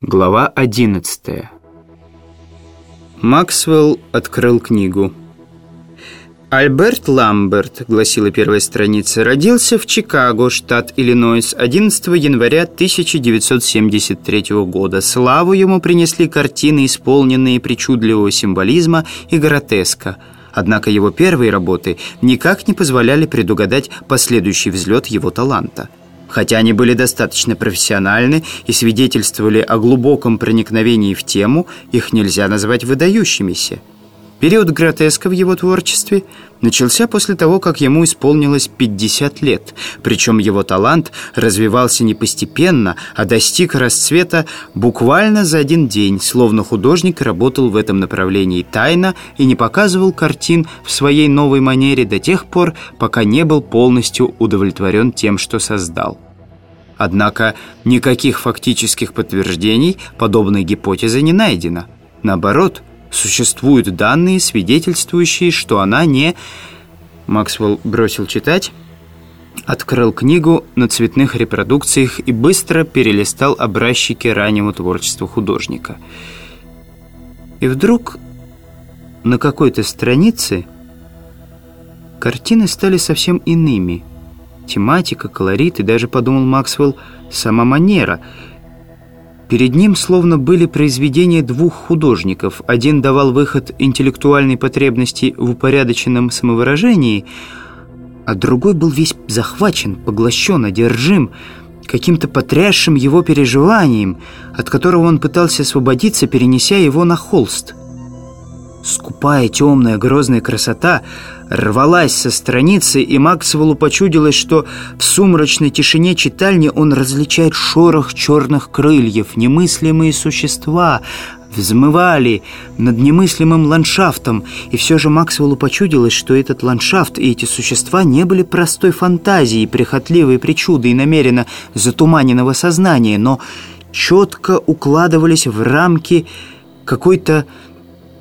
Глава 11 Максвелл открыл книгу. Альберт Ламберт, гласила первая страница, родился в Чикаго, штат Иллинойс, 11 января 1973 года. Славу ему принесли картины, исполненные причудливого символизма и гротеска. Однако его первые работы никак не позволяли предугадать последующий взлет его таланта. Хотя они были достаточно профессиональны и свидетельствовали о глубоком проникновении в тему, их нельзя назвать выдающимися. Период гротеска в его творчестве начался после того, как ему исполнилось 50 лет. Причем его талант развивался не постепенно, а достиг расцвета буквально за один день, словно художник работал в этом направлении тайно и не показывал картин в своей новой манере до тех пор, пока не был полностью удовлетворен тем, что создал. Однако никаких фактических подтверждений подобной гипотезы не найдено. Наоборот – Существуют данные, свидетельствующие, что она не... Максвелл бросил читать, открыл книгу на цветных репродукциях и быстро перелистал образчики раннего творчества художника. И вдруг на какой-то странице картины стали совсем иными. Тематика, колорит и даже, подумал Максвелл, сама манера – Перед ним словно были произведения двух художников. Один давал выход интеллектуальной потребности в упорядоченном самовыражении, а другой был весь захвачен, поглощен, одержим каким-то потрясшим его переживанием, от которого он пытался освободиться, перенеся его на холст. Скупая, темная, грозная красота — рвалась со страницы, и Максвеллу почудилось, что в сумрачной тишине читальни он различает шорох черных крыльев, немыслимые существа, взмывали над немыслимым ландшафтом, и все же Максвеллу почудилось, что этот ландшафт и эти существа не были простой фантазией, прихотливой причудой намеренно затуманенного сознания, но четко укладывались в рамки какой-то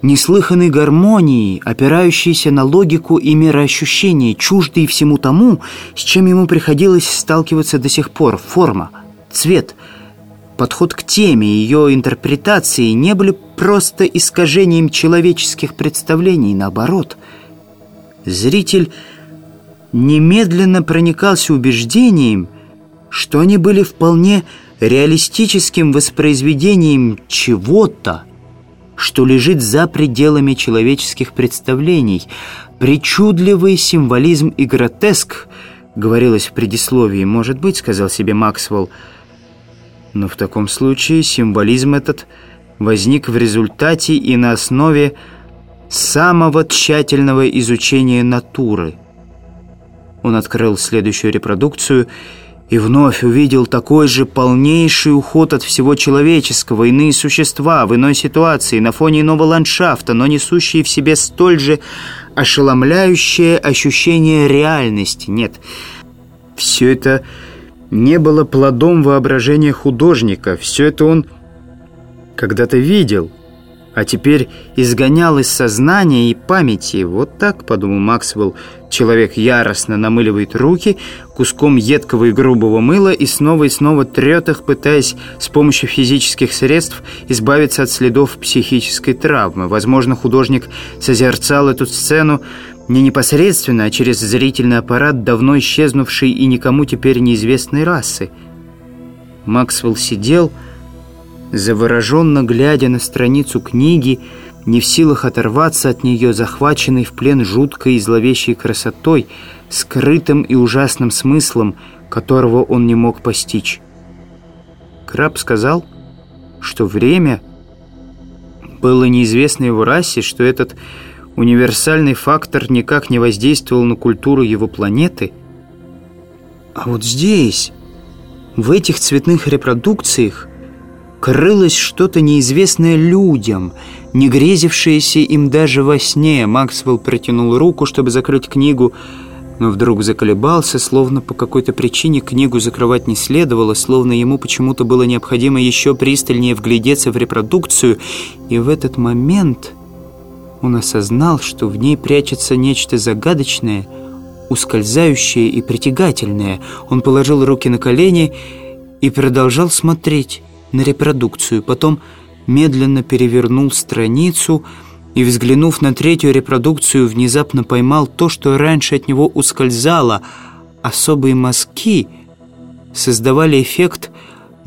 неслыханной гармонии, опирающейся на логику и мироощущение, чуждые всему тому, с чем ему приходилось сталкиваться до сих пор. Форма, цвет, подход к теме, ее интерпретации не были просто искажением человеческих представлений, наоборот. Зритель немедленно проникался убеждением, что они были вполне реалистическим воспроизведением чего-то, что лежит за пределами человеческих представлений. Причудливый символизм и гротеск, говорилось в предисловии, может быть, сказал себе Максвелл. Но в таком случае символизм этот возник в результате и на основе самого тщательного изучения натуры. Он открыл следующую репродукцию и, и вновь увидел такой же полнейший уход от всего человеческого, иные существа в иной ситуации, на фоне иного ландшафта, но несущие в себе столь же ошеломляющее ощущение реальности. Нет, все это не было плодом воображения художника, все это он когда-то видел – а теперь изгонял из сознания и памяти. Вот так, подумал Максвелл, человек яростно намыливает руки куском едкого и грубого мыла и снова и снова трет их, пытаясь с помощью физических средств избавиться от следов психической травмы. Возможно, художник созерцал эту сцену не непосредственно, а через зрительный аппарат давно исчезнувшей и никому теперь неизвестной расы. Максвелл сидел завороженно глядя на страницу книги, не в силах оторваться от нее, захваченный в плен жуткой и зловещей красотой, скрытым и ужасным смыслом, которого он не мог постичь. Краб сказал, что время было неизвестно его расе, что этот универсальный фактор никак не воздействовал на культуру его планеты. А вот здесь, в этих цветных репродукциях, крылось что-то неизвестное людям, не грезившееся им даже во сне. Максвелл протянул руку, чтобы закрыть книгу, но вдруг заколебался, словно по какой-то причине книгу закрывать не следовало, словно ему почему-то было необходимо еще пристальнее вглядеться в репродукцию, и в этот момент он осознал, что в ней прячется нечто загадочное, ускользающее и притягательное. Он положил руки на колени и продолжал смотреть. На репродукцию, потом медленно перевернул страницу и, взглянув на третью репродукцию, внезапно поймал то, что раньше от него ускользало. Особые мазки создавали эффект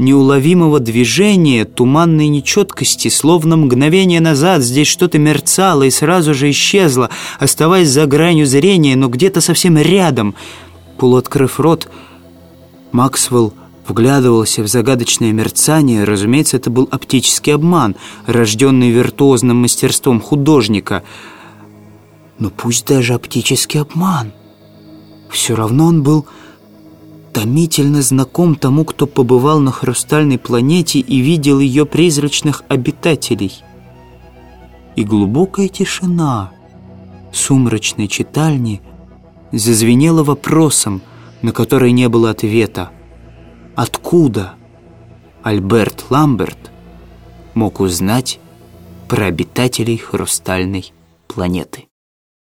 неуловимого движения, туманной нечеткости, словно мгновение назад здесь что-то мерцало и сразу же исчезло, оставаясь за гранью зрения, но где-то совсем рядом. Полуоткрыв рот, Максвелл вглядывался в загадочное мерцание. Разумеется, это был оптический обман, рожденный виртуозным мастерством художника. Но пусть даже оптический обман. Все равно он был томительно знаком тому, кто побывал на хрустальной планете и видел ее призрачных обитателей. И глубокая тишина сумрачной читальни зазвенела вопросом, на который не было ответа. Откуда Альберт Ламберт мог узнать про обитателей хрустальной планеты?